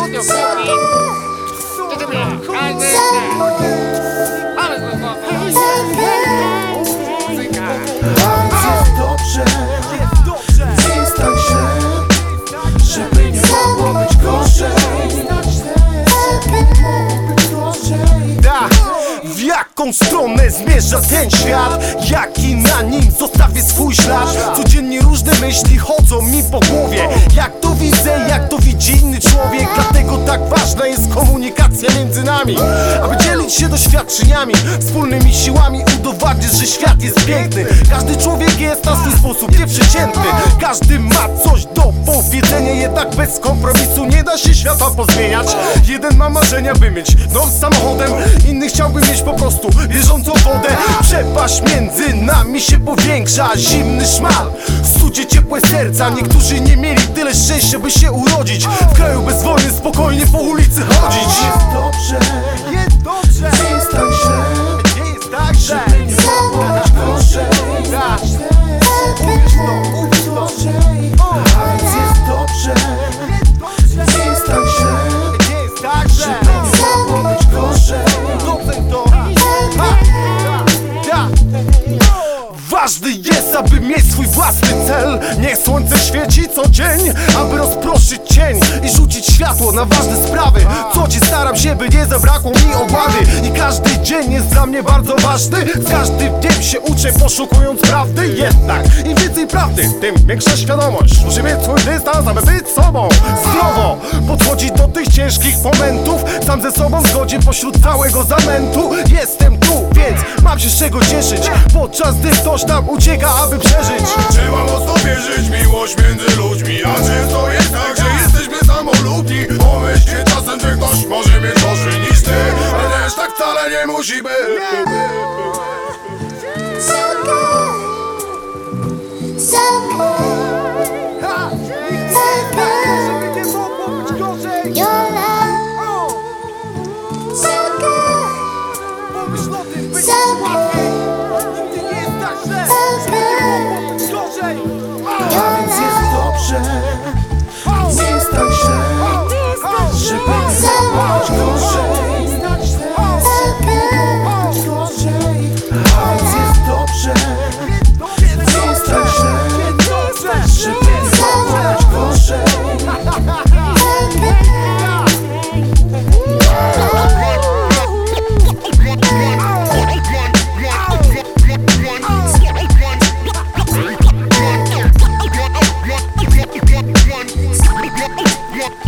studio kupi. To ty mnie, ale Ale to jest Muzyka. Jest dobrze, nie jest tak źle Żeby nie mogło być gorzej w jaką stronę zmierza ten świat Jaki na nim zostawię swój ślad Codziennie różne myśli chodzą mi po głowie Jak to widzę, jak to widzi inny tak ważna jest komunikacja między nami Aby dzielić się doświadczeniami Wspólnymi siłami udowadniać, że świat jest piękny. Każdy człowiek jest na swój sposób nieprzeciętny. Każdy ma coś do powiedzenia Jednak bez kompromisu nie da się świata pozmieniać. Jeden ma marzenia, by mieć dom z samochodem Inny chciałby mieć po prostu bieżącą wodę. Przepaść między nami się powiększa Zimny szmal, ciepłe serca. Niektórzy nie mieli tyle szczęścia, by się urodzić. W kraju bez wojny spokojnie po ulicy chodzić. Jest dobrze, jest dobrze. Nie jest tak źle, nie jest tak źle Żeby nie mogło być gorzej. Uwierz to, uwierz to. A więc jest dobrze. Nie jest tak źle Żeby nie mogło być gorzej! Ważny aby mieć swój własny cel. Niech słońce świeci co dzień Aby rozproszyć cień i rzucić światło na ważne sprawy. Co dzień staram się, by nie zabrakło mi ogłady? I każdy dzień jest dla mnie bardzo ważny. Z każdym dniem się uczę, poszukując prawdy. Jednak im więcej prawdy, tym większa świadomość. Muszę mieć swój dystans, aby być sobą. Zdrowo podchodzić do tych ciężkich momentów. Sam ze sobą zgodzie pośród całego zamętu. Jestem tu, więc mam się z czego cieszyć. Podczas gdy ktoś tam ucieka, aby przeżyć. Trzeba mocno wierzyć miłość między ludźmi. A często jest tak, że jesteśmy samolubni. Pomyślcie czasem, że ktoś może mieć gorzej niż ty Ale też tak wcale nie musi być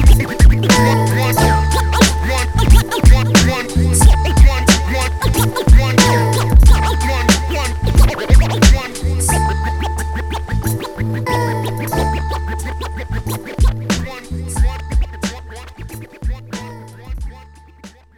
Rip, rip, rip, rip, rip, rip,